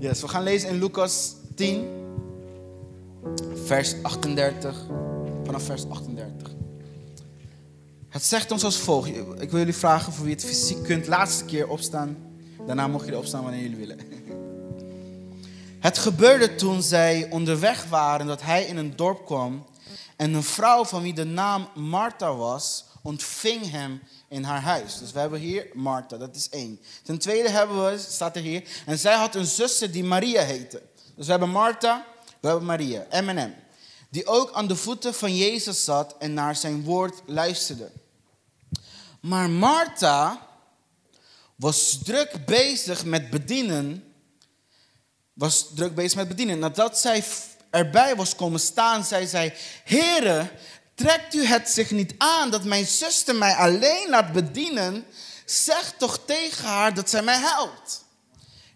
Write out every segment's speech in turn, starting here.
Yes, we gaan lezen in Lucas 10, vers 38. Vanaf vers 38. Het zegt ons als volgt. Ik wil jullie vragen voor wie het fysiek kunt. Laatste keer opstaan. Daarna mocht je opstaan wanneer jullie willen. Het gebeurde toen zij onderweg waren dat hij in een dorp kwam. En een vrouw van wie de naam Martha was, ontving hem in haar huis. Dus we hebben hier Martha, dat is één. Ten tweede hebben we, staat er hier, en zij had een zuster die Maria heette. Dus we hebben Martha, we hebben Maria, M&M. Die ook aan de voeten van Jezus zat en naar zijn woord luisterde. Maar Martha was druk bezig met bedienen. Was druk bezig met bedienen. Nadat zij erbij was komen staan, zei zij: Heren, trekt u het zich niet aan dat mijn zuster mij alleen laat bedienen? Zeg toch tegen haar dat zij mij helpt.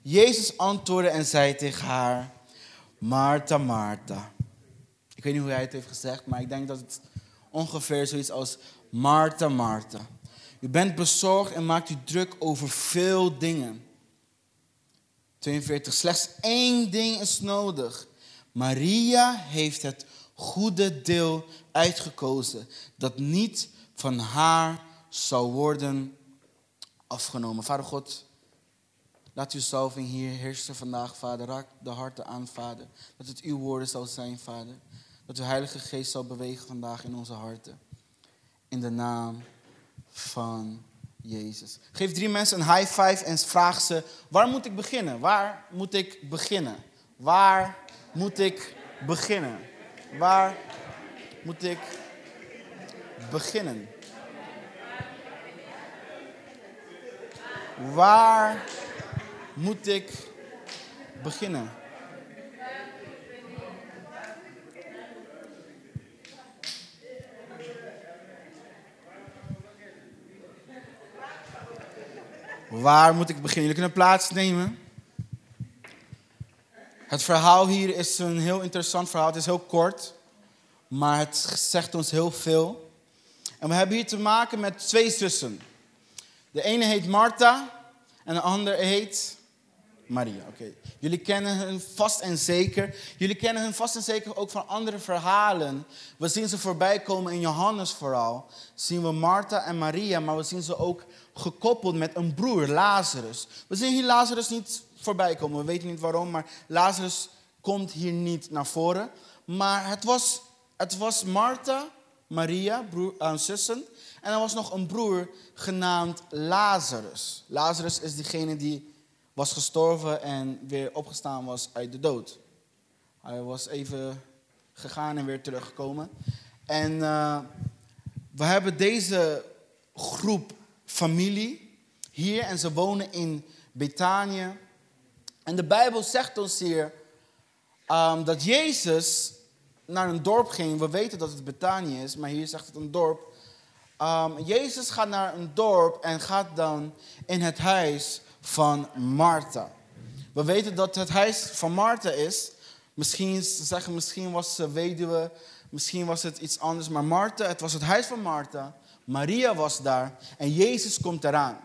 Jezus antwoordde en zei tegen haar: Martha, Martha. Ik weet niet hoe hij het heeft gezegd, maar ik denk dat het ongeveer zoiets als Martha, Martha. U bent bezorgd en maakt u druk over veel dingen. 42. Slechts één ding is nodig. Maria heeft het goede deel uitgekozen dat niet van haar zou worden afgenomen. Vader God, laat uw zalving hier heersen vandaag, Vader. Raak de harten aan, Vader. Dat het uw woorden zal zijn, Vader. Dat uw Heilige Geest zal bewegen vandaag in onze harten. In de naam van Jezus. Geef drie mensen een high five en vraag ze: waar moet ik beginnen? Waar moet ik beginnen? Waar moet ik beginnen? Waar moet ik beginnen? Waar moet ik beginnen? Waar moet ik beginnen? Jullie kunnen plaatsnemen. Het verhaal hier is een heel interessant verhaal. Het is heel kort, maar het zegt ons heel veel. En we hebben hier te maken met twee zussen. De ene heet Martha en de andere heet Maria. Oké. Jullie kennen hun vast en zeker. Jullie kennen hun vast en zeker ook van andere verhalen. We zien ze voorbij komen in Johannes vooral. Zien we Martha en Maria, maar we zien ze ook gekoppeld met een broer, Lazarus. We zien hier Lazarus niet voorbij komen. We weten niet waarom, maar Lazarus komt hier niet naar voren. Maar het was, het was Martha, Maria, broer, uh, zussen. En er was nog een broer genaamd Lazarus. Lazarus is diegene die was gestorven en weer opgestaan was uit de dood. Hij was even gegaan en weer teruggekomen. En uh, we hebben deze groep familie hier en ze wonen in Betanië. En de Bijbel zegt ons hier um, dat Jezus naar een dorp ging. We weten dat het Betanië is, maar hier zegt het een dorp. Um, Jezus gaat naar een dorp en gaat dan in het huis van Martha. We weten dat het huis van Martha is. Misschien zeggen, misschien was ze weduwe, misschien was het iets anders. Maar Martha, het was het huis van Martha. Maria was daar en Jezus komt eraan.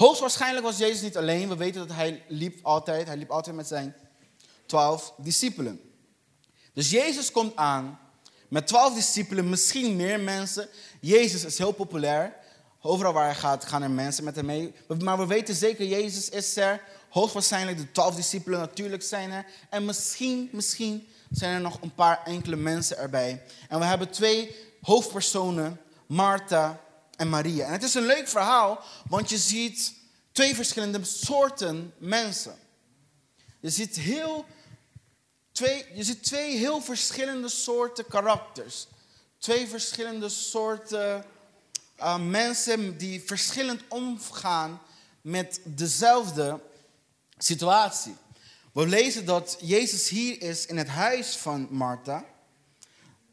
Hoogstwaarschijnlijk was Jezus niet alleen. We weten dat hij liep altijd. Hij liep altijd met zijn twaalf discipelen. Dus Jezus komt aan met twaalf discipelen, misschien meer mensen. Jezus is heel populair. Overal waar hij gaat, gaan er mensen met hem mee. Maar we weten zeker, Jezus is er. Hoogstwaarschijnlijk de twaalf discipelen natuurlijk zijn er. En misschien, misschien zijn er nog een paar enkele mensen erbij. En we hebben twee hoofdpersonen, Martha en Maria. En het is een leuk verhaal, want je ziet twee verschillende soorten mensen. Je ziet, heel, twee, je ziet twee heel verschillende soorten karakters. Twee verschillende soorten uh, mensen die verschillend omgaan met dezelfde situatie. We lezen dat Jezus hier is in het huis van Martha.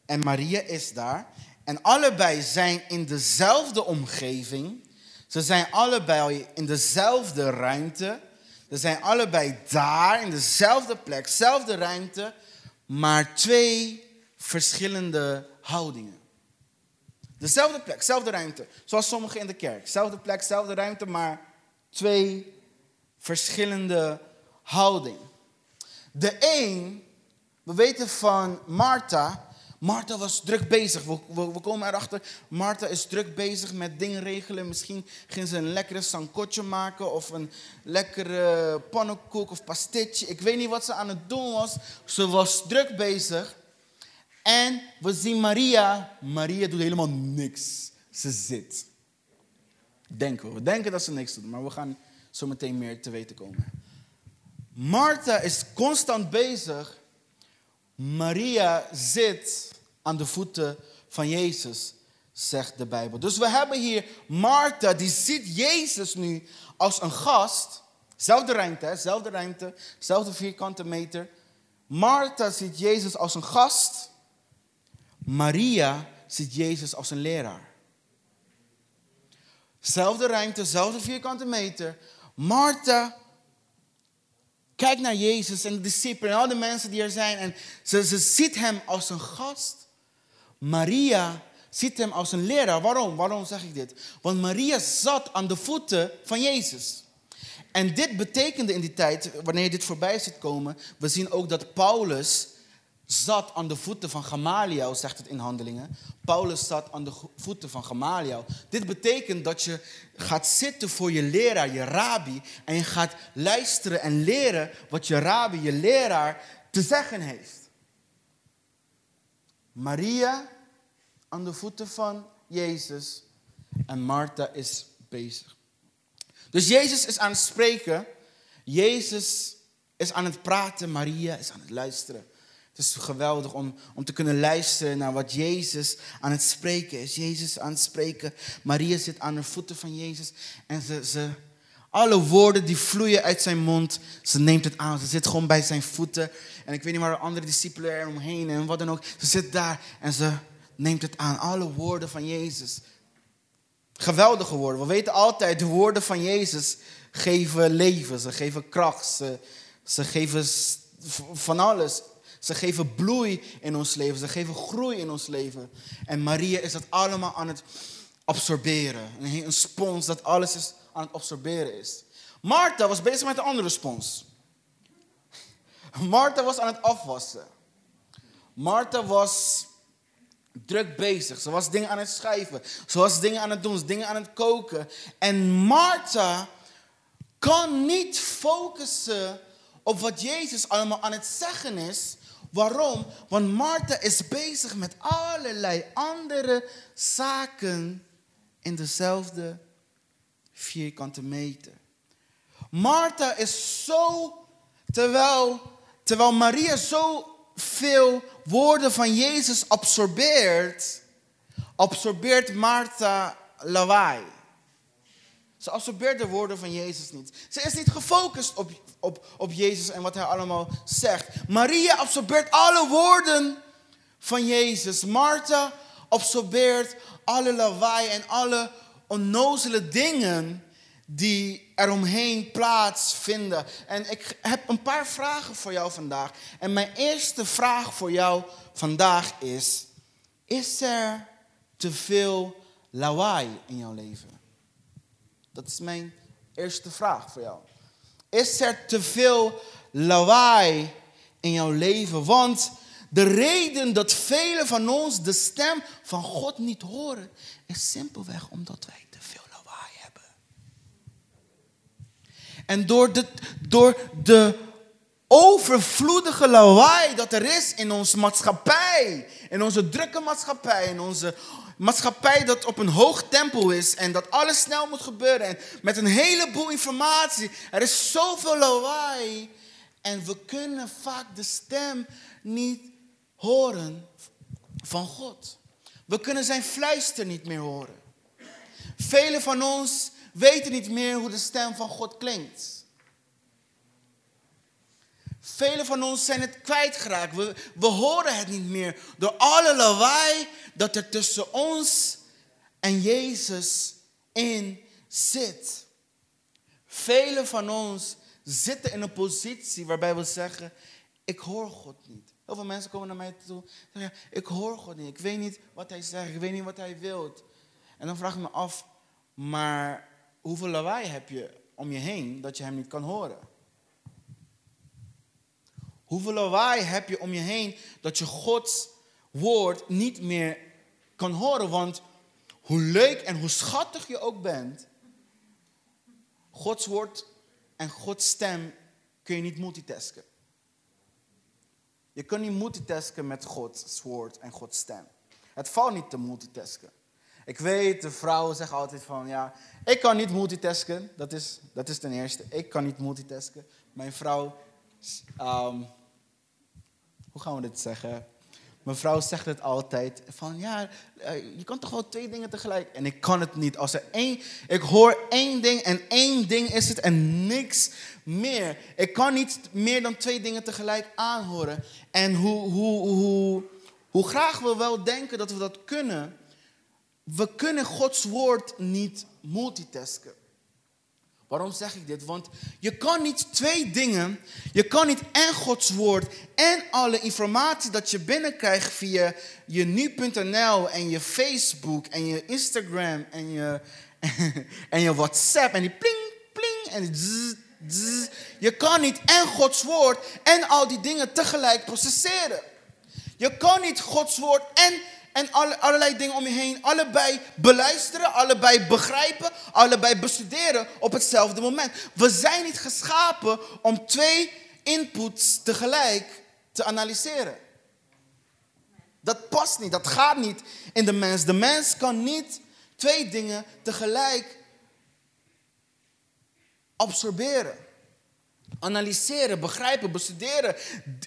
En Maria is daar. En allebei zijn in dezelfde omgeving. Ze zijn allebei in dezelfde ruimte. Ze zijn allebei daar, in dezelfde plek, dezelfde ruimte. Maar twee verschillende houdingen. Dezelfde plek, dezelfde ruimte. Zoals sommigen in de kerk. Dezelfde plek, dezelfde ruimte, maar twee verschillende houding. De een, we weten van Martha, Martha was druk bezig. We, komen erachter, Martha is druk bezig met dingen regelen. Misschien ging ze een lekkere sankotje maken of een lekkere pannenkoek of pastetje. Ik weet niet wat ze aan het doen was. Ze was druk bezig. En we zien Maria. Maria doet helemaal niks. Ze zit. Denken we. We denken dat ze niks doet, maar we gaan zo meteen meer te weten komen. Martha is constant bezig. Maria zit aan de voeten van Jezus, zegt de Bijbel. Dus we hebben hier Martha, die ziet Jezus nu als een gast. Zelfde ruimte, zelfde ruimte, zelfde vierkante meter. Martha ziet Jezus als een gast. Maria ziet Jezus als een leraar. Zelfde ruimte, zelfde vierkante meter. Martha kijkt naar Jezus en de discipelen en al de mensen die er zijn. En ze, ze ziet hem als een gast. Maria ziet hem als een leraar. Waarom? Waarom zeg ik dit? Want Maria zat aan de voeten van Jezus. En dit betekende in die tijd, wanneer dit voorbij ziet komen, we zien ook dat Paulus zat aan de voeten van Gamaliel, zegt het in Handelingen. Paulus zat aan de voeten van Gamaliel. Dit betekent dat je gaat zitten voor je leraar, je rabbi, en je gaat luisteren en leren wat je rabbi, je leraar, te zeggen heeft. Maria aan de voeten van Jezus en Martha is bezig. Dus Jezus is aan het spreken, Jezus is aan het praten, Maria is aan het luisteren. Het is geweldig om, om te kunnen luisteren naar wat Jezus aan het spreken is. Jezus aan het spreken. Maria zit aan de voeten van Jezus. En ze, ze, alle woorden die vloeien uit zijn mond, ze neemt het aan. Ze zit gewoon bij zijn voeten. En ik weet niet waar de andere discipelen er omheen en wat dan ook. Ze zit daar en ze neemt het aan. Alle woorden van Jezus. Geweldige woorden. We weten altijd, de woorden van Jezus geven leven. Ze geven kracht. Ze, ze geven van alles. Ze geven bloei in ons leven. Ze geven groei in ons leven. En Maria is dat allemaal aan het absorberen. Een spons dat alles is aan het absorberen is. Martha was bezig met een andere spons. Martha was aan het afwassen. Martha was druk bezig. Ze was dingen aan het schrijven. Ze was dingen aan het doen. dingen aan het koken. En Martha kan niet focussen op wat Jezus allemaal aan het zeggen is. Waarom? Want Martha is bezig met allerlei andere zaken in dezelfde vierkante meter. Martha is zo, terwijl, terwijl Maria zo veel woorden van Jezus absorbeert, absorbeert Martha lawaai. Ze absorbeert de woorden van Jezus niet. Ze is niet gefocust op, op, op Jezus en wat hij allemaal zegt. Maria absorbeert alle woorden van Jezus. Martha absorbeert alle lawaai en alle onnozele dingen die eromheen plaatsvinden. En ik heb een paar vragen voor jou vandaag. En mijn eerste vraag voor jou vandaag is: Is er te veel lawaai in jouw leven? Dat is mijn eerste vraag voor jou. Is er te veel lawaai in jouw leven? Want de reden dat velen van ons de stem van God niet horen, is simpelweg omdat wij te veel lawaai hebben. En door de, door de overvloedige lawaai dat er is in onze maatschappij, in onze drukke maatschappij, in onze maatschappij dat op een hoog tempo is en dat alles snel moet gebeuren en met een heleboel informatie. Er is zoveel lawaai en we kunnen vaak de stem niet horen van God. We kunnen zijn fluister niet meer horen. Velen van ons weten niet meer hoe de stem van God klinkt. Velen van ons zijn het kwijtgeraakt. We, we horen het niet meer door alle lawaai dat er tussen ons en Jezus in zit. Velen van ons zitten in een positie waarbij we zeggen, ik hoor God niet. Heel veel mensen komen naar mij toe en zeggen, ik hoor God niet. Ik weet niet wat hij zegt, ik weet niet wat hij wilt. En dan vraag ik me af, maar hoeveel lawaai heb je om je heen dat je hem niet kan horen? Hoeveel lawaai heb je om je heen dat je Gods woord niet meer kan horen? Want hoe leuk en hoe schattig je ook bent, Gods woord en Gods stem kun je niet multitasken. Je kan niet multitasken met Gods woord en Gods stem. Het valt niet te multitasken. Ik weet, de vrouwen zeggen altijd van, ja, ik kan niet multitasken. Dat is, dat is ten eerste. Ik kan niet multitasken. Mijn vrouw, um, hoe gaan we dit zeggen? Mijn vrouw zegt het altijd van ja, eh, je kan toch wel twee dingen tegelijk. En ik kan het niet. Als er één, ik hoor één ding en één ding is het en niks meer. Ik kan niet meer dan twee dingen tegelijk aanhoren. En hoe, hoe, hoe, hoe graag we wel denken dat we dat kunnen, we kunnen Gods woord niet multitasken. Waarom zeg ik dit? Want je kan niet twee dingen. Je kan niet en Gods woord en alle informatie dat je binnenkrijgt via je nu.nl en je Facebook en je Instagram en je, en je WhatsApp en die pling, pling en die. Je kan niet en Gods woord en al die dingen tegelijk processeren. Je kan niet Gods woord en en alle, allerlei dingen om je heen. Allebei beluisteren, allebei begrijpen, allebei bestuderen op hetzelfde moment. We zijn niet geschapen om twee inputs tegelijk te analyseren. Dat past niet, dat gaat niet in de mens. De mens kan niet twee dingen tegelijk absorberen. Analyseren, begrijpen, bestuderen,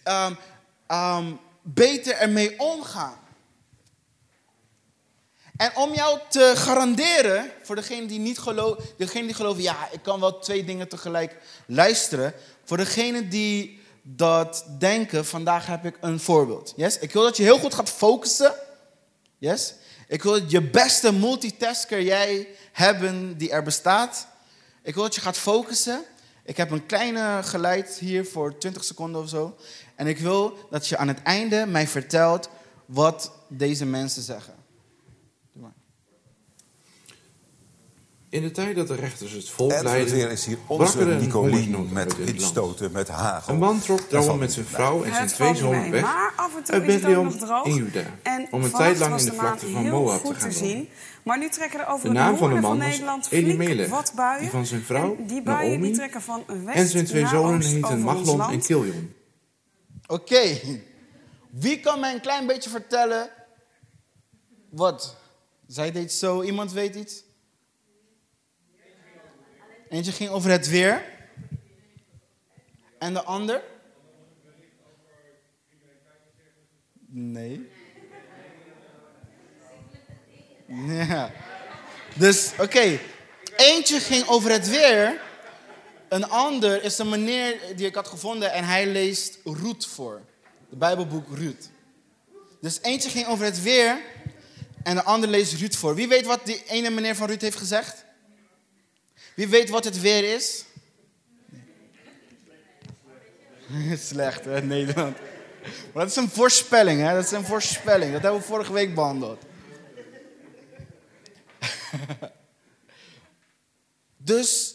um, um, beter ermee omgaan. En om jou te garanderen, voor degene die niet geloven, degene die geloven, ja, ik kan wel twee dingen tegelijk luisteren. Voor degene die dat denken, vandaag heb ik een voorbeeld. Yes? Ik wil dat je heel goed gaat focussen. Yes? Ik wil je beste multitasker jij hebben die er bestaat. Ik wil dat je gaat focussen. Ik heb een kleine geluid hier voor 20 seconden of zo. En ik wil dat je aan het einde mij vertelt wat deze mensen zeggen. In de tijd dat de rechters het volk En leidden, is hier brak onze er een Nicolien met instoten, met hagel. Een man trok daarom met zijn vrouw en zijn twee zonen weg maar af en toe uit Bethlehem nog droog. in Juda, En om een tijd lang in de vlakte van Moab te goed gaan te wonen. zien. Maar nu trekken er over De naam van de man Nederland Elimelech, wat buien. die van zijn vrouw, En die buien Naomi, die trekken van west En zijn twee zonen heten Maglon en. Kiljon. Oké, wie kan mij een klein beetje vertellen wat? Zij deed zo, iemand weet iets? Eentje ging over het weer. En de ander? Nee. Ja. Dus, oké. Eentje ging over het weer. Een ander is een meneer die ik had gevonden en hij leest Ruth voor. De Bijbelboek Ruth. Dus eentje ging over het weer en de ander leest Ruth voor. Wie weet wat die ene meneer van Ruth heeft gezegd? Wie weet wat het weer is? Slecht, hè, Nederland. Maar dat is een voorspelling, hè? Dat is een voorspelling. Dat hebben we vorige week behandeld. dus,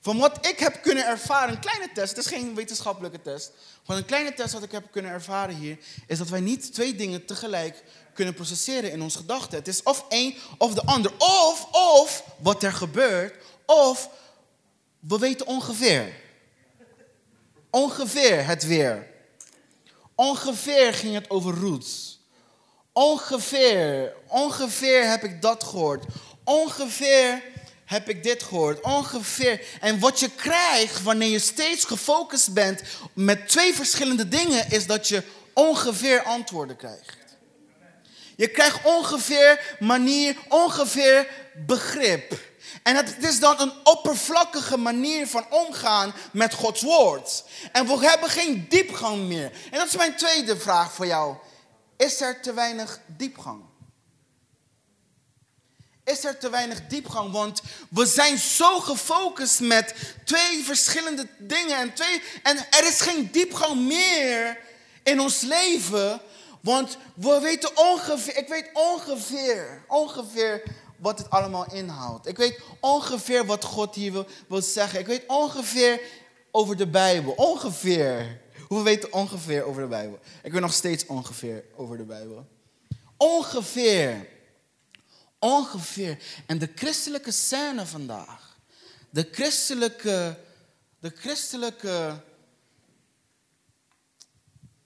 van wat ik heb kunnen ervaren, een kleine test, het is geen wetenschappelijke test. Van een kleine test wat ik heb kunnen ervaren hier, is dat wij niet twee dingen tegelijk kunnen processeren in ons gedachten. Het is of één of de ander. Of, of wat er gebeurt, of we weten ongeveer. Ongeveer het weer. Ongeveer ging het over roots. Ongeveer, ongeveer heb ik dat gehoord. Ongeveer heb ik dit gehoord. Ongeveer. En wat je krijgt wanneer je steeds gefocust bent met twee verschillende dingen, is dat je ongeveer antwoorden krijgt. Je krijgt ongeveer manier, ongeveer begrip. En het is dan een oppervlakkige manier van omgaan met Gods woord. En we hebben geen diepgang meer. En dat is mijn tweede vraag voor jou. Is er te weinig diepgang? Is er te weinig diepgang? Want we zijn zo gefocust met twee verschillende dingen. En, twee, en er is geen diepgang meer in ons leven. Want we weten ongeveer, ik weet ongeveer, ongeveer wat het allemaal inhoudt. Ik weet ongeveer wat God hier wil, wil zeggen. Ik weet ongeveer over de Bijbel. Ongeveer. Hoeveel weten ongeveer over de Bijbel? Ik weet nog steeds ongeveer over de Bijbel. Ongeveer. Ongeveer. En de christelijke scène vandaag. De christelijke. De christelijke.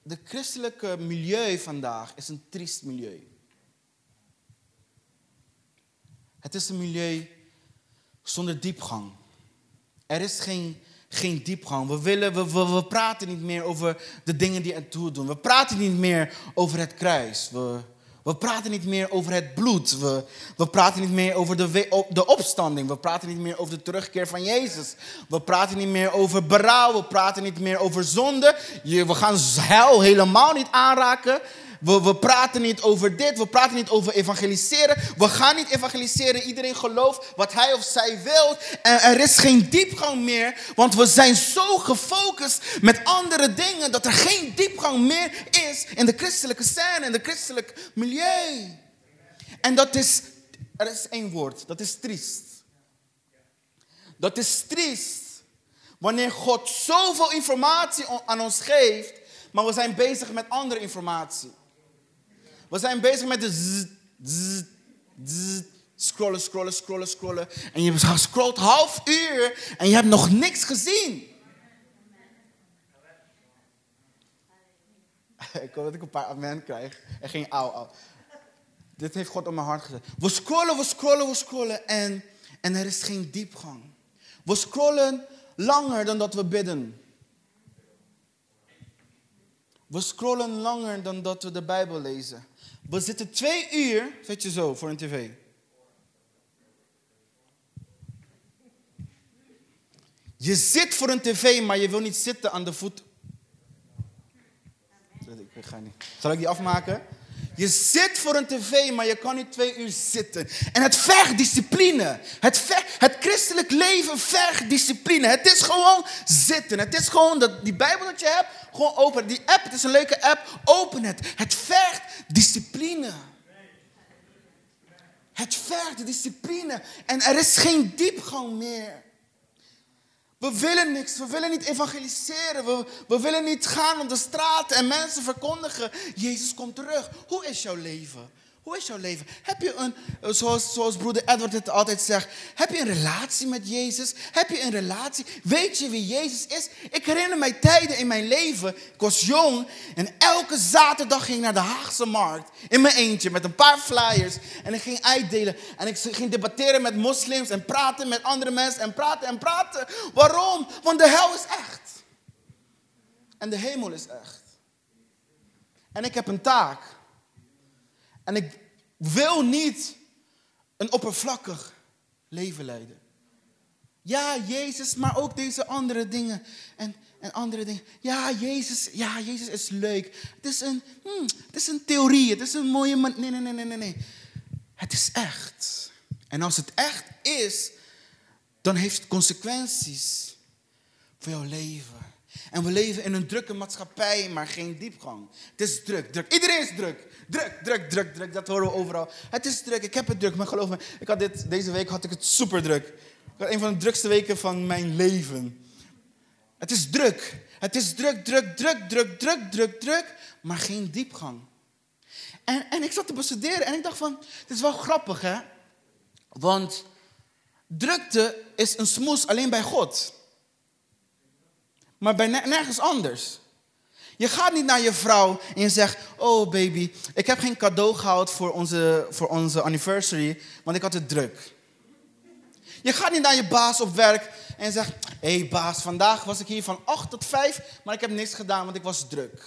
De christelijke milieu vandaag is een triest milieu. Het is een milieu zonder diepgang. Er is geen, geen diepgang. We, willen, we, we, we praten niet meer over de dingen die ertoe doen. We praten niet meer over het kruis. We, we praten niet meer over het bloed. We, we praten niet meer over de, we- de opstanding. We praten niet meer over de terugkeer van Jezus. We praten niet meer over berouw. We praten niet meer over zonde. Je, we gaan hel helemaal niet aanraken. We, we praten niet over dit. We praten niet over evangeliseren. We gaan niet evangeliseren. Iedereen gelooft wat hij of zij wil. En er is geen diepgang meer. Want we zijn zo gefocust met andere dingen. Dat er geen diepgang meer is in de christelijke scène. In de christelijke milieu. En dat is, er is één woord. Dat is triest. Dat is triest. Wanneer God zoveel informatie aan ons geeft. Maar we zijn bezig met andere informatie. We zijn bezig met de zzz, zzz, zzz, scrollen, scrollen, scrollen, scrollen. En je scrolt half uur en je hebt nog niks gezien. Ik hoop dat ik een paar amen krijg. En geen auw, auw. Dit heeft God op mijn hart gezet. We scrollen, we scrollen, we scrollen en, en er is geen diepgang. We scrollen langer dan dat we bidden. We scrollen langer dan dat we de Bijbel lezen. We zitten twee uur, zet je zo, voor een tv. Je zit voor een tv, maar je wil niet zitten aan de voet. Ik ga niet. Zal ik die afmaken? Je zit voor een tv, maar je kan niet twee uur zitten. En het vergt discipline. Het, vergt, het christelijk leven vergt discipline. Het is gewoon zitten. Het is gewoon dat, die Bijbel dat je hebt, gewoon open. Die app, het is een leuke app, open het. Het vergt discipline. Het vergt discipline. En er is geen diepgang meer. We willen niks. We willen niet evangeliseren. We, we willen niet gaan op de straat en mensen verkondigen. Jezus komt terug. Hoe is jouw leven? Hoe is jouw leven? Heb je een, eh, zoals, zoals broeder Edward het altijd zegt, heb je een relatie met Jezus? Heb je een relatie? Weet je wie Jezus is? Ik herinner mij tijden in mijn leven. Ik was jong en elke zaterdag ging ik naar de Haagse Markt. In mijn eentje met een paar flyers. En ik ging uitdelen. En ik ging debatteren met moslims en praten met andere mensen. En praten en praten. Waarom? Want de hel is echt. En de hemel is echt. En ik heb een taak. En ik wil niet een oppervlakkig leven leiden. Ja, Jezus, maar ook deze andere dingen. En, en andere dingen. Ja, Jezus, ja, Jezus is leuk. Het is een, hmm, het is een theorie. Het is een mooie man. Nee, nee, nee, nee, nee. Het is echt. En als het echt is, dan heeft het consequenties voor jouw leven. En we leven in een drukke maatschappij, maar geen diepgang. Het is druk, druk. Iedereen is druk. Druk, druk, druk, druk. Dat horen we overal. Het is druk, ik heb het druk, maar geloof me, ik had dit, deze week had ik het super druk. Ik had een van de drukste weken van mijn leven. Het is druk. Het is druk, druk, druk, druk, druk, druk, druk, maar geen diepgang. En, en ik zat te bestuderen en ik dacht van, dit is wel grappig hè. Want drukte is een smoes alleen bij God. Maar bij ne- nergens anders. Je gaat niet naar je vrouw en je zegt: Oh baby, ik heb geen cadeau gehaald voor onze, voor onze anniversary, want ik had het druk. Je gaat niet naar je baas op werk en zegt: Hé hey baas, vandaag was ik hier van 8 tot 5, maar ik heb niks gedaan, want ik was druk.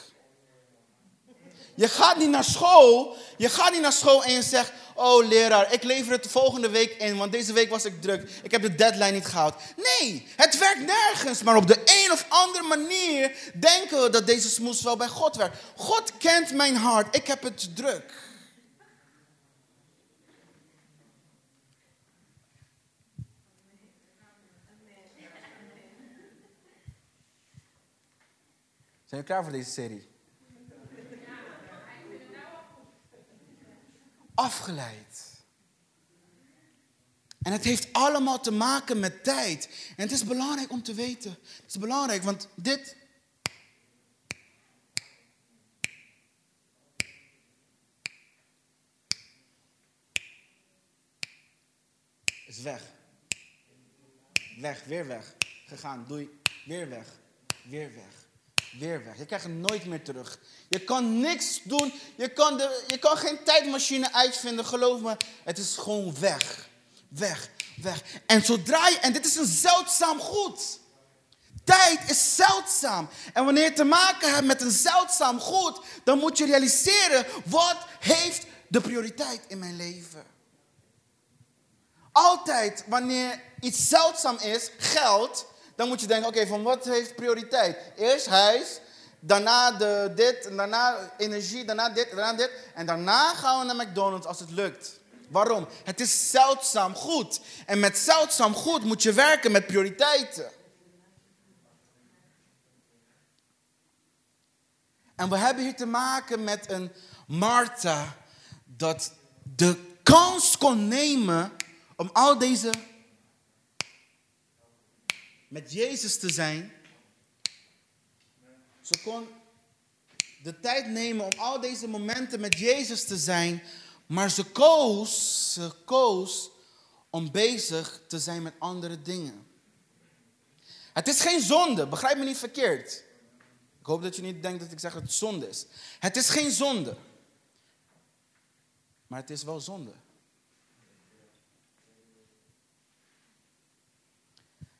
Je gaat niet naar school. Je gaat niet naar school en je zegt: Oh leraar, ik lever het volgende week in, want deze week was ik druk. Ik heb de deadline niet gehaald. Nee, het werkt nergens. Maar op de een of andere manier denken we dat deze smoes wel bij God werkt. God kent mijn hart. Ik heb het druk. Zijn jullie klaar voor deze serie? Afgeleid. En het heeft allemaal te maken met tijd. En het is belangrijk om te weten. Het is belangrijk, want dit. Is weg. Weg, weer weg. Gegaan, doei. Weer weg. Weer weg. Weer weg. Je krijgt het nooit meer terug. Je kan niks doen. Je kan, de, je kan geen tijdmachine uitvinden. Geloof me, het is gewoon weg. Weg, weg. En zodra je, en dit is een zeldzaam goed. Tijd is zeldzaam. En wanneer je te maken hebt met een zeldzaam goed, dan moet je realiseren wat heeft de prioriteit in mijn leven. Altijd wanneer iets zeldzaam is, geld, dan moet je denken, oké, van wat heeft prioriteit? Eerst huis, daarna de, dit, daarna energie, daarna dit, daarna dit. En daarna gaan we naar McDonald's als het lukt. Waarom? Het is zeldzaam goed. En met zeldzaam goed moet je werken met prioriteiten. En we hebben hier te maken met een Martha dat de kans kon nemen om al deze met Jezus te zijn. Ze kon de tijd nemen om al deze momenten met Jezus te zijn, maar ze koos, ze koos om bezig te zijn met andere dingen. Het is geen zonde, begrijp me niet verkeerd. Ik hoop dat je niet denkt dat ik zeg dat het zonde is. Het is geen zonde. Maar het is wel zonde.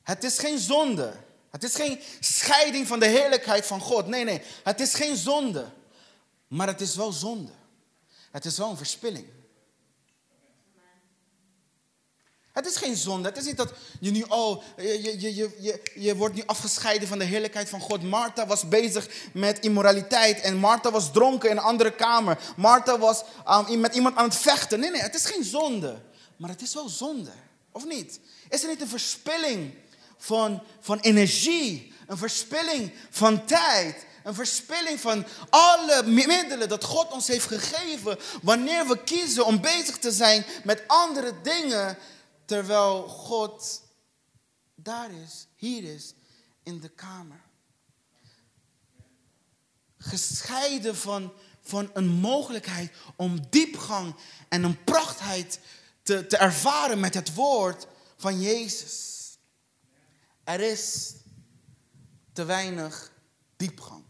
Het is geen zonde. Het is geen scheiding van de heerlijkheid van God. Nee, nee. Het is geen zonde. Maar het is wel zonde. Het is wel een verspilling. Het is geen zonde. Het is niet dat je nu, oh, je, je, je, je, wordt nu afgescheiden van de heerlijkheid van God. Martha was bezig met immoraliteit en Martha was dronken in een andere kamer. Martha was um, met iemand aan het vechten. Nee, nee, het is geen zonde. Maar het is wel zonde. Of niet? Is er niet een verspilling van, van energie? Een verspilling van tijd? Een verspilling van alle middelen dat God ons heeft gegeven. Wanneer we kiezen om bezig te zijn met andere dingen. Terwijl God daar is, hier is, in de kamer. Gescheiden van, van een mogelijkheid om diepgang en een prachtheid te, te ervaren met het woord van Jezus. Er is te weinig diepgang.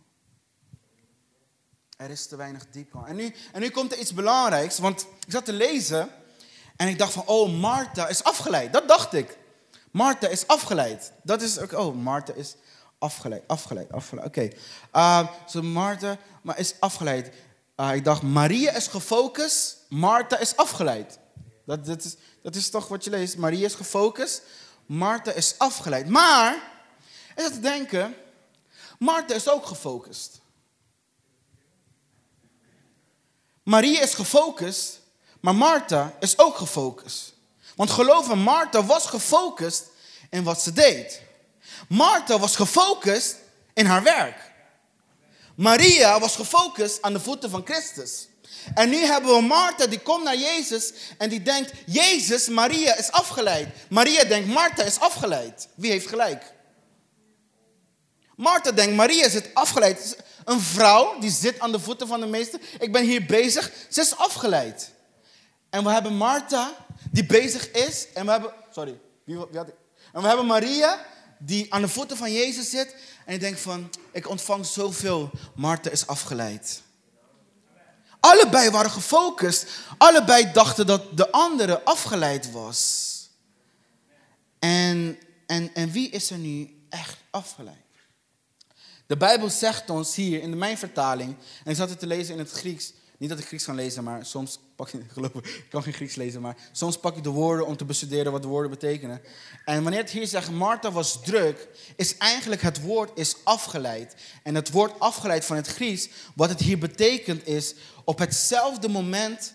Er is te weinig diepgang. En nu, en nu komt er iets belangrijks, want ik zat te lezen en ik dacht van, oh, Martha is afgeleid. Dat dacht ik. Martha is afgeleid. Dat is ook, oh, Martha is afgeleid, afgeleid, afgeleid. Oké. Okay. Uh, so Martha maar is afgeleid. Uh, ik dacht, Maria is gefocust, Martha is afgeleid. Dat, dat, is, dat is toch wat je leest. Maria is gefocust, Martha is afgeleid. Maar, ik zat te denken, Martha is ook gefocust. Maria is gefocust, maar Martha is ook gefocust. Want geloof me, Martha was gefocust in wat ze deed. Martha was gefocust in haar werk. Maria was gefocust aan de voeten van Christus. En nu hebben we Martha die komt naar Jezus en die denkt, Jezus, Maria is afgeleid. Maria denkt, Martha is afgeleid. Wie heeft gelijk? Martha denkt, Maria zit afgeleid. Een vrouw die zit aan de voeten van de meester. Ik ben hier bezig. Ze is afgeleid. En we hebben Martha die bezig is. En we hebben, sorry, wie, wie had ik? En we hebben Maria die aan de voeten van Jezus zit. En die denkt van, ik ontvang zoveel. Martha is afgeleid. Allebei waren gefocust. Allebei dachten dat de andere afgeleid was. En, en, en wie is er nu echt afgeleid? De Bijbel zegt ons hier in mijn vertaling, en ik zat het te lezen in het Grieks. Niet dat ik Grieks kan lezen, maar soms pak je, geloof ik, ik kan geen Grieks lezen, maar soms pak ik de woorden om te bestuderen wat de woorden betekenen. En wanneer het hier zegt, Martha was druk, is eigenlijk het woord is afgeleid. En het woord afgeleid van het Grieks, wat het hier betekent is op hetzelfde moment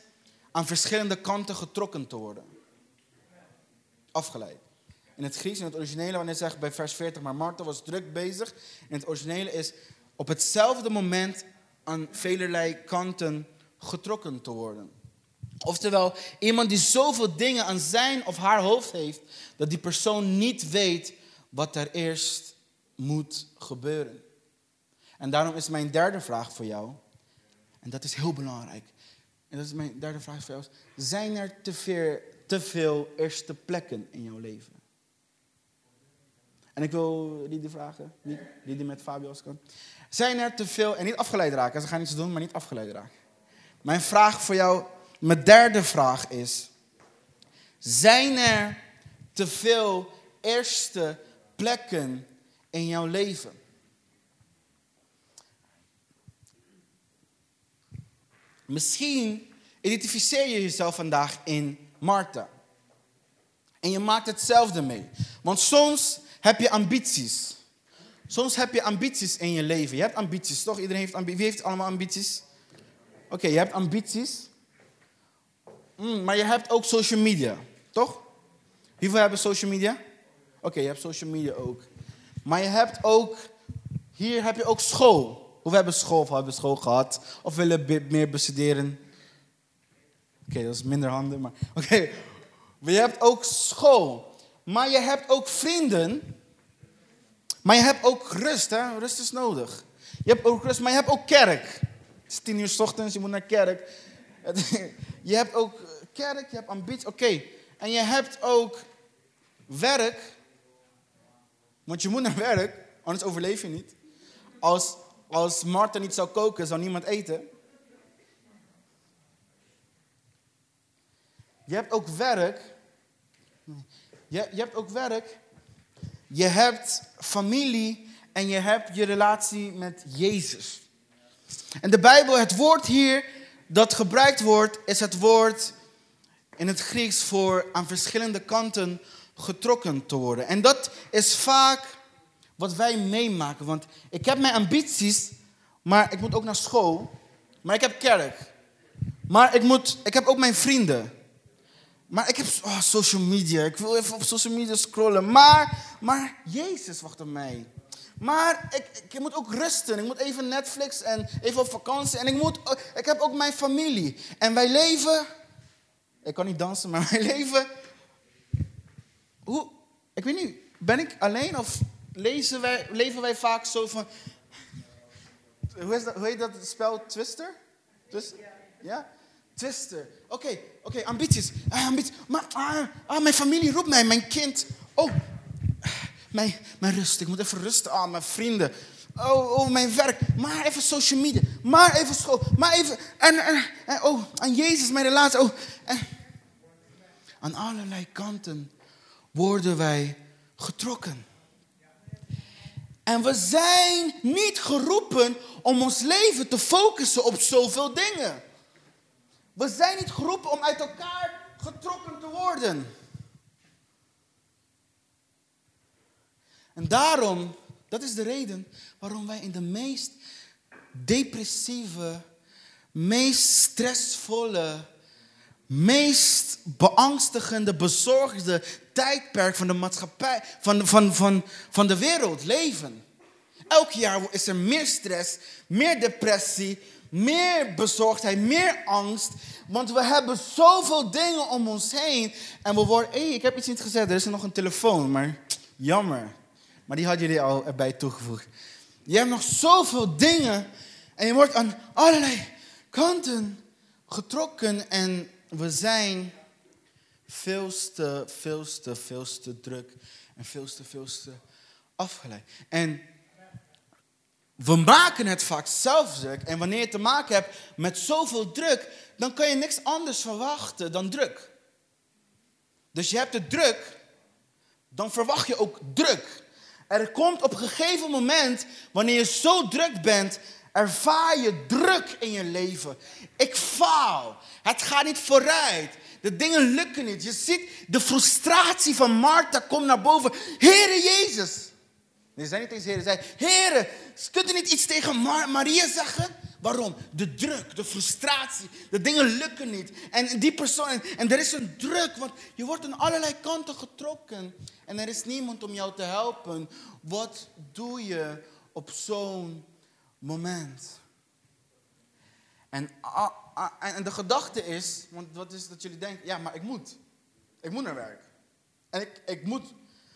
aan verschillende kanten getrokken te worden. Afgeleid. In het Grieks, in het originele, wanneer zegt bij vers 40, maar Martha was druk bezig. In het originele is op hetzelfde moment aan velerlei kanten getrokken te worden. Oftewel, iemand die zoveel dingen aan zijn of haar hoofd heeft, dat die persoon niet weet wat er eerst moet gebeuren. En daarom is mijn derde vraag voor jou, en dat is heel belangrijk. En dat is mijn derde vraag voor jou. Zijn er te veel, te veel eerste plekken in jouw leven? En ik wil die vragen, die, die, met Fabio's kan. Zijn er te veel, en niet afgeleid raken, ze gaan iets doen, maar niet afgeleid raken. Mijn vraag voor jou, mijn derde vraag is: Zijn er te veel eerste plekken in jouw leven? Misschien identificeer je jezelf vandaag in Martha. En je maakt hetzelfde mee. Want soms heb je ambities. Soms heb je ambities in je leven. Je hebt ambities, toch? Iedereen heeft ambities. Wie heeft allemaal ambities? Oké, je hebt ambities. Mm, maar je hebt ook social media, toch? Hoeveel hebben social media? Oké, je hebt social media ook. Maar je hebt ook, hier heb je ook school. Hoeveel hebben school of hebben school gehad? Of willen meer bestuderen? Oké, dat is minder handen, maar oké. Je hebt ook school. Maar je hebt ook vrienden. Maar je hebt ook rust, hè? Rust is nodig. Je hebt ook rust, maar je hebt ook kerk. Het is tien uur s ochtends, je moet naar kerk. Je hebt ook kerk, je hebt ambitie, oké. En je hebt ook werk. Want je moet naar werk, anders overleef je niet. Als, als Martha niet zou koken, zou niemand eten. Je hebt ook werk. Je, je hebt ook werk. Je hebt familie en je hebt je relatie met Jezus. En de Bijbel, het woord hier dat gebruikt wordt, is het woord in het Grieks voor aan verschillende kanten getrokken te worden. En dat is vaak wat wij meemaken. Want ik heb mijn ambities, maar ik moet ook naar school. Maar ik heb kerk. Maar ik, moet, ik heb ook mijn vrienden. Maar ik heb oh, social media. Ik wil even op social media scrollen. Maar, maar Jezus wacht op mij. Maar ik, ik moet ook rusten. Ik moet even Netflix en even op vakantie. En ik, moet, ik heb ook mijn familie. En wij leven. Ik kan niet dansen, maar wij leven. Hoe? Ik weet niet. Ben ik alleen of lezen wij, leven wij vaak zo van. Hoe, is dat, hoe heet dat spel? Twister? Twister? Ja? Twister. Oké, oké, ambities. Ah. Maar ah, ah, mijn familie roept mij, mijn kind. Oh, mijn, mijn rust. Ik moet even rusten. Ah, mijn vrienden. Oh, oh, mijn werk. Maar even social media. Maar even school. Maar even. En, en, en oh, aan Jezus, mijn relatie. Oh, en, aan allerlei kanten worden wij getrokken. En we zijn niet geroepen om ons leven te focussen op zoveel dingen. We zijn niet geroepen om uit elkaar getrokken te worden. En daarom, dat is de reden waarom wij in de meest depressieve, meest stressvolle, meest beangstigende, bezorgde tijdperk van de maatschappij, van, van, van, van de wereld leven. Elk jaar is er meer stress, meer depressie, meer bezorgdheid, meer angst. Want we hebben zoveel dingen om ons heen. En we worden, hé, ik heb iets niet gezegd, er is nog een telefoon, maar jammer. Maar die hadden jullie al erbij toegevoegd. Je hebt nog zoveel dingen en je wordt aan allerlei kanten getrokken en we zijn veel te, veel te, veel te druk en veel te, veel te afgeleid. En we maken het vaak zelf druk. En wanneer je te maken hebt met zoveel druk, dan kan je niks anders verwachten dan druk. Dus je hebt de druk, dan verwacht je ook druk. Er komt op een gegeven moment, wanneer je zo druk bent, ervaar je druk in je leven. Ik faal. Het gaat niet vooruit. De dingen lukken niet. Je ziet de frustratie van Martha komt naar boven. Heere Jezus. Nee, zijn niet eens heren. Zij, heren, kunt u niet iets tegen Maria zeggen? Waarom? De druk, de frustratie. De dingen lukken niet. En die persoon, en er is een druk, want je wordt aan allerlei kanten getrokken. En er is niemand om jou te helpen. Wat doe je op zo'n moment? En ah, en en de gedachte is, want wat is dat jullie denken? Ja, maar ik moet. Ik moet naar werk. En ik, ik moet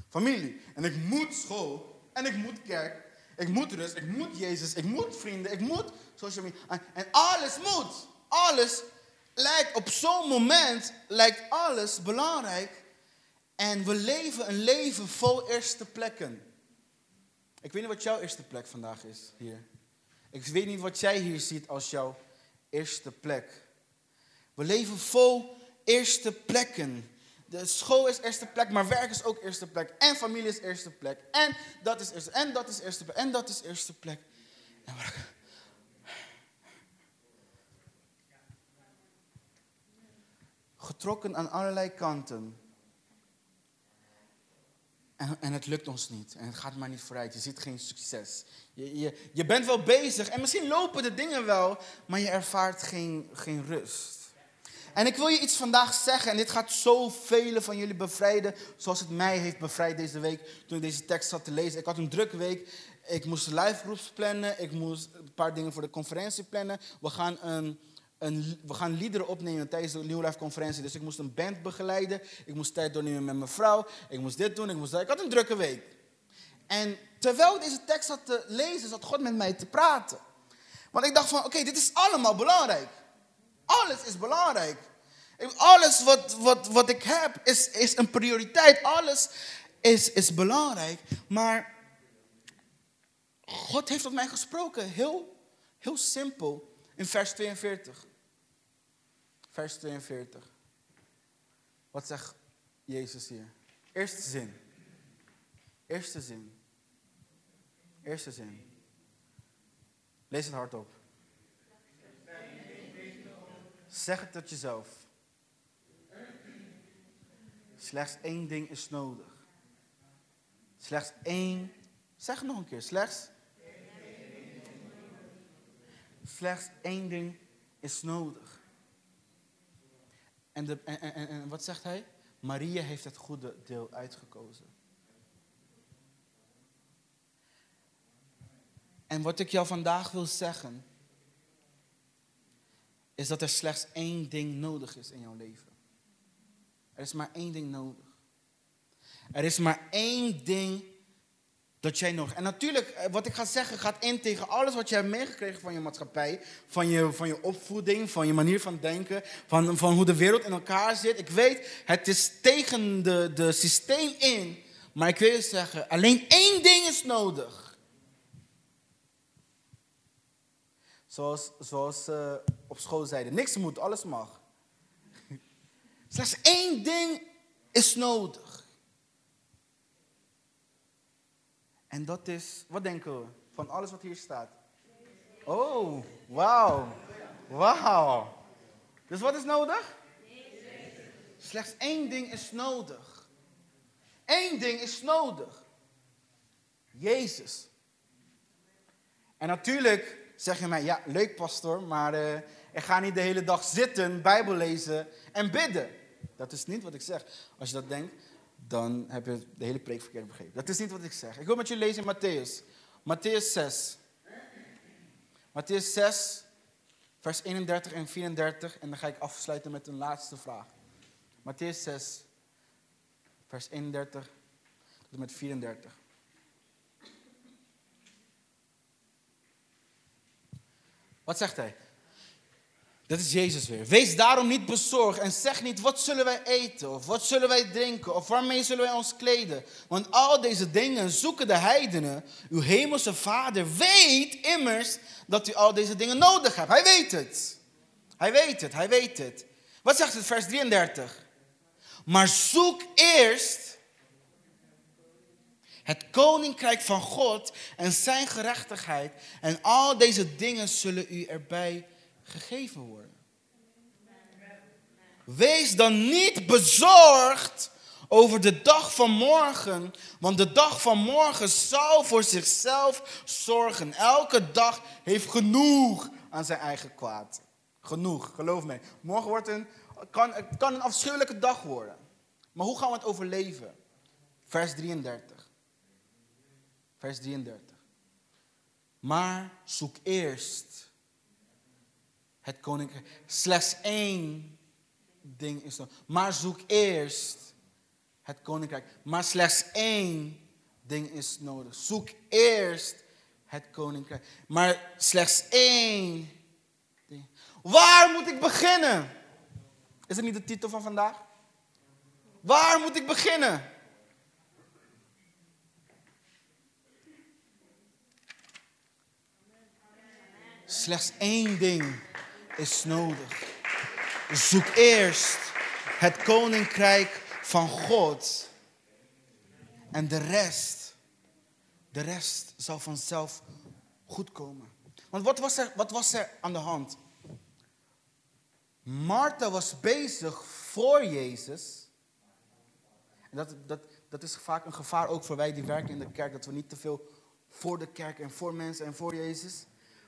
familie. En ik moet school. En ik moet kerk. Ik moet rust. Ik moet Jezus. Ik moet vrienden. Ik moet social media. En, en alles moet. Alles lijkt op zo'n moment, lijkt alles belangrijk. En we leven een leven vol eerste plekken. Ik weet niet wat jouw eerste plek vandaag is hier. Ik weet niet wat jij hier ziet als jouw eerste plek. We leven vol eerste plekken. De school is eerste plek, maar werk is ook eerste plek. En familie is eerste plek. En dat is eerste, en dat is eerste plek. En dat is eerste plek. En Getrokken aan allerlei kanten. En, en het lukt ons niet. En het gaat maar niet vooruit. Je ziet geen succes. Je, je, je bent wel bezig. En misschien lopen de dingen wel. Maar je ervaart geen, geen rust. En ik wil je iets vandaag zeggen. En dit gaat zoveel van jullie bevrijden. Zoals het mij heeft bevrijd deze week. Toen ik deze tekst zat te lezen. Ik had een drukke week. Ik moest live plannen. Ik moest een paar dingen voor de conferentie plannen. We gaan een we gaan liederen opnemen tijdens de New Life conferentie. Dus ik moest een band begeleiden. Ik moest tijd doornemen met mijn vrouw. Ik moest dit doen, ik moest dat. Ik had een drukke week. En terwijl ik deze tekst had te lezen, zat God met mij te praten. Want ik dacht van, oké, dit is allemaal belangrijk. Alles is belangrijk. Alles wat, wat, wat ik heb is, is een prioriteit. Alles is, is belangrijk. Maar God heeft tot mij gesproken. Heel, heel simpel. In vers 42. Vers 42. Wat zegt Jezus hier? Eerste zin. Eerste zin. Eerste zin. Lees het hardop. Zeg het tot jezelf. Slechts één ding is nodig. Slechts één. Zeg nog een keer. Slechts. Slechts één ding is nodig. En, wat zegt hij? Maria heeft het goede deel uitgekozen. En wat ik jou vandaag wil zeggen, is dat er slechts één ding nodig is in jouw leven. Er is maar één ding nodig. Er is maar één ding dat jij nodig En natuurlijk, eh, wat ik ga zeggen, gaat in tegen alles wat je hebt meegekregen van je maatschappij. Van je, van je opvoeding, van je manier van denken. Van, van hoe de wereld in elkaar zit. Ik weet, het is tegen de, de systeem in. Maar ik wil je zeggen, alleen één ding is nodig. Zoals, zoals ze op school zeiden, niks moet, alles mag. Slechts één ding is nodig. En dat is, wat denken we van alles wat hier staat? Oh, wauw. Wauw. Dus wat is nodig? Slechts één ding is nodig. Eén ding is nodig. Jezus. En natuurlijk zeg je mij, ja, leuk pastor, maar eh, ik ga niet de hele dag zitten, Bijbel lezen en bidden. Dat is niet wat ik zeg. Als je dat denkt, dan heb je de hele preek verkeerd begrepen. Dat is niet wat ik zeg. Ik wil met je lezen in Matthäus. Matthäus 6. Matthäus 6, vers 31 en 34. En dan ga ik afsluiten met een laatste vraag. Matthäus 6, vers 31 tot en met 34. Wat zegt hij? Dat is Jezus weer. Wees daarom niet bezorgd en zeg niet wat zullen wij eten of wat zullen wij drinken of waarmee zullen wij ons kleden. Want al deze dingen zoeken de heidenen. Uw hemelse vader weet immers dat u al deze dingen nodig hebt. Hij weet het. Hij weet het, hij weet het. Wat zegt het vers 33? Maar zoek eerst het koninkrijk van God en zijn gerechtigheid. En al deze dingen zullen u erbij gegeven worden. Wees dan niet bezorgd over de dag van morgen, want de dag van morgen zal voor zichzelf zorgen. Elke dag heeft genoeg aan zijn eigen kwaad. Genoeg, geloof mij. Morgen wordt een, kan, kan een afschuwelijke dag worden. Maar hoe gaan we het overleven? Vers 33. Vers 33. Maar zoek eerst het koninkrijk. Slechts één ding is nodig. Maar zoek eerst het koninkrijk. Maar slechts één ding is nodig. Zoek eerst het koninkrijk. Maar slechts één ding. Waar moet ik beginnen? Is het niet de titel van vandaag? Waar moet ik beginnen? Slechts één ding is nodig. Zoek eerst het koninkrijk van God. En de rest, de rest zal vanzelf goed komen. Want wat was er, wat was er aan de hand? Martha was bezig voor Jezus. En dat, dat, dat is vaak een gevaar ook voor wij die werken in de kerk. Dat we niet te veel voor de kerk en voor mensen en voor Jezus.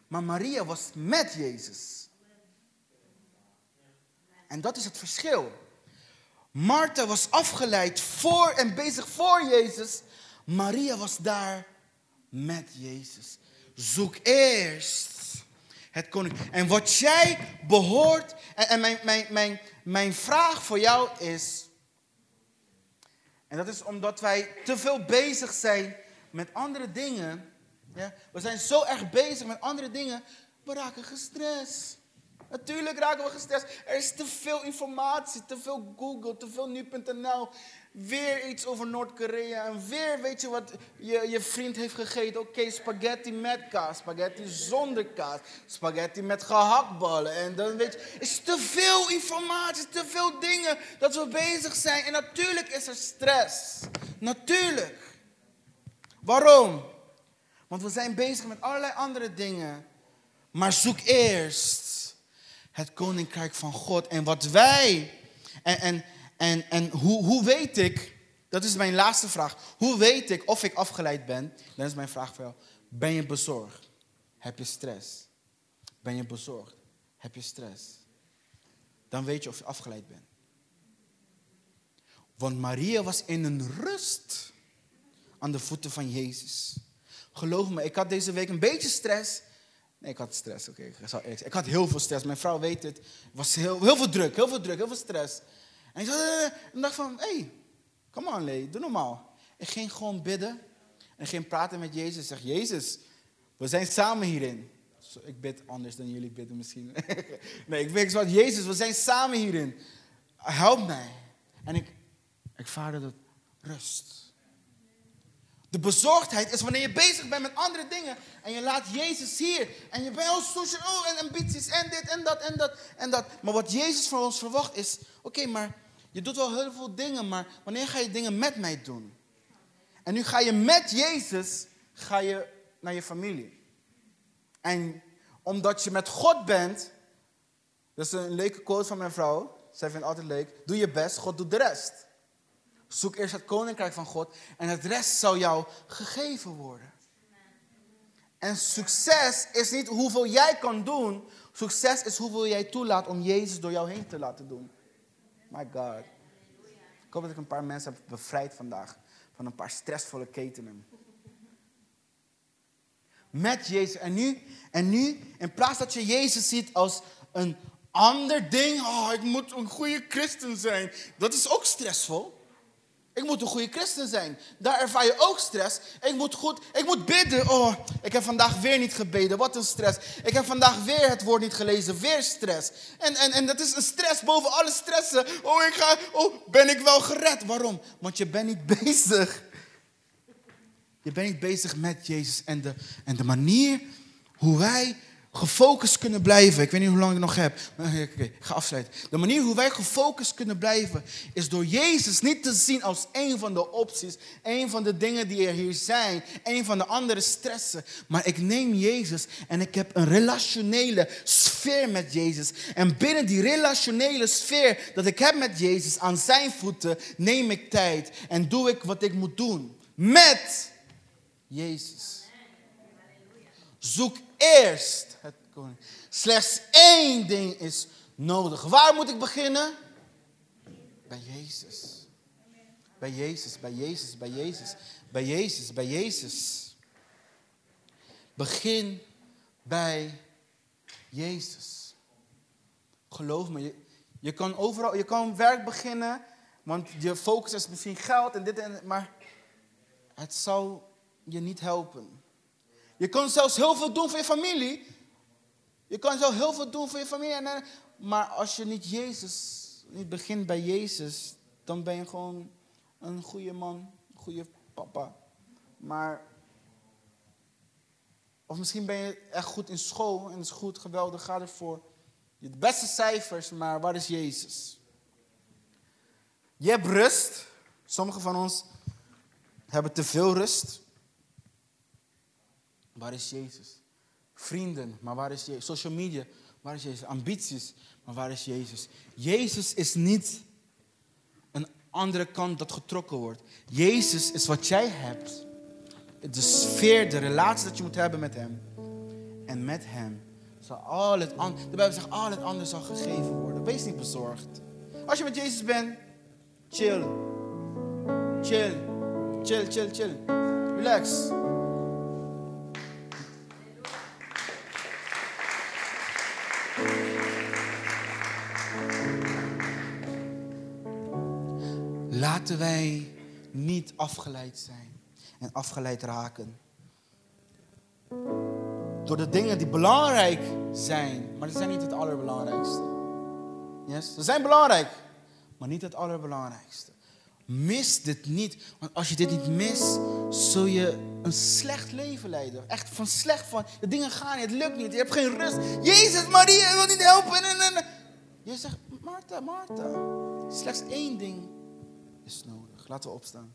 Maar Maria was met Jezus. En dat is het verschil. Martha was afgeleid voor en bezig voor Jezus. Maria was daar met Jezus. Zoek eerst het koning. En wat jij behoort. En, en mijn, mijn, mijn, mijn vraag voor jou is. En dat is omdat wij te veel bezig zijn met andere dingen. Ja? We zijn zo erg bezig met andere dingen. We raken gestrest. Natuurlijk raken we gestrest. Er is te veel informatie, te veel Google, te veel nu.nl. Weer iets over Noord-Korea. En weer weet je wat je, je vriend heeft gegeten. Oké, spaghetti met kaas, spaghetti zonder kaas, spaghetti met gehaktballen. En dan weet je, is te veel informatie, te veel dingen dat we bezig zijn. En natuurlijk is er stress. Natuurlijk. Waarom? Want we zijn bezig met allerlei andere dingen. Maar zoek eerst het koninkrijk van God. En wat wij, en, en, en, en hoe, hoe weet ik, dat is mijn laatste vraag. Hoe weet ik of ik afgeleid ben? Dan is mijn vraag voor jou. Ben je bezorgd? Heb je stress? Ben je bezorgd? Heb je stress? Dan weet je of je afgeleid bent. Want Maria was in een rust aan de voeten van Jezus. Geloof me, ik had deze week een beetje stress. Nee, ik had stress, oké. Ik, ik had heel veel stress. Mijn vrouw weet het. Was heel, heel veel druk, heel veel druk, heel veel stress. En ik uh, dacht van, hé, hey, come on Lee, doe normaal. Ik ging gewoon bidden. En ging praten met Jezus. Ik zeg, Jezus, we zijn samen hierin. ik bid anders dan jullie bidden misschien. nee, ik weet wat, Jezus, we zijn samen hierin. Help mij. En ik, ik vaarde dat rust. De bezorgdheid is wanneer je bezig bent met andere dingen en je laat Jezus hier. En je bent al social, oh, en ambities en dit en dat en dat en dat. Maar wat Jezus van ons verwacht is, oké, maar je doet wel heel veel dingen, maar wanneer ga je dingen met mij doen? En nu ga je met Jezus, ga je naar je familie. En omdat je met God bent, dat is een leuke quote van mijn vrouw, zij vindt het altijd leuk, doe je best, God doet de rest. Zoek eerst het koninkrijk van God en het rest zal jou gegeven worden. En succes is niet hoeveel jij kan doen. Succes is hoeveel jij toelaat om Jezus door jou heen te laten doen. My God. Ik hoop dat ik een paar mensen heb bevrijd vandaag van een paar stressvolle ketenen. Met Jezus. En nu, en nu, in plaats dat je Jezus ziet als een ander ding. Oh, ik moet een goede christen zijn. Dat is ook stressvol. Ik moet een goede christen zijn. Daar ervaar je ook stress. Ik moet goed, ik moet bidden. Oh, ik heb vandaag weer niet gebeden. Wat een stress. Ik heb vandaag weer het woord niet gelezen. Weer stress. En, en, en dat is een stress boven alle stressen. Oh, ik ga, oh, ben ik wel gered? Waarom? Want je bent niet bezig. Je bent niet bezig met Jezus. En de, en de manier hoe wij gefocust kunnen blijven. Ik weet niet hoe lang ik nog heb. Oké, ga afsluiten. De manier hoe wij gefocust kunnen blijven is door Jezus niet te zien als een van de opties, een van de dingen die er hier zijn, een van de andere stressen. Maar ik neem Jezus en ik heb een relationele sfeer met Jezus. En binnen die relationele sfeer dat ik heb met Jezus aan zijn voeten, neem ik tijd en doe ik wat ik moet doen met Jezus. Zoek eerst het koning. Slechts één ding is nodig. Waar moet ik beginnen? Bij Jezus. Bij Jezus, bij Jezus, bij Jezus, bij Jezus, bij Jezus. Begin bij Jezus. Geloof me, je, je kan overal, je kan werk beginnen, want je focus is misschien geld en dit en maar het zal je niet helpen. Je kan zelfs heel veel doen voor je familie. Je kan zelfs heel veel doen voor je familie. en- Maar als je niet Jezus, niet begint bij Jezus, dan ben je gewoon een goede man, een goede papa. Maar, of misschien ben je echt goed in school en is goed, geweldig, ga ervoor. Je de beste cijfers, maar waar is Jezus? Je hebt rust. Sommigen van ons hebben te veel rust. Waar is Jezus? Vrienden, maar waar is Jezus? Social media, waar is Jezus? Ambities, maar waar is Jezus? Jezus is niet een andere kant dat getrokken wordt. Jezus is wat jij hebt. De sfeer, de relatie dat je moet hebben met Hem. En met Hem zal al het andere, de Bijbel zegt, al het andere zal gegeven worden. Wees niet bezorgd. Als je met Jezus bent, chill. Chill. Chill, chill, chill. Relax. Laten wij niet afgeleid zijn en afgeleid raken. Door de dingen die belangrijk zijn, maar ze zijn niet het allerbelangrijkste. Yes? Ze zijn belangrijk, maar niet het allerbelangrijkste. Mis dit niet, want als je dit niet mist, zul je een slecht leven leiden. Echt van slecht van, de dingen gaan niet, het lukt niet, je hebt geen rust. Jezus, Maria, wil niet helpen. En, en, en. Je zegt, Martha, Martha, slechts één ding is. Laten we opstaan.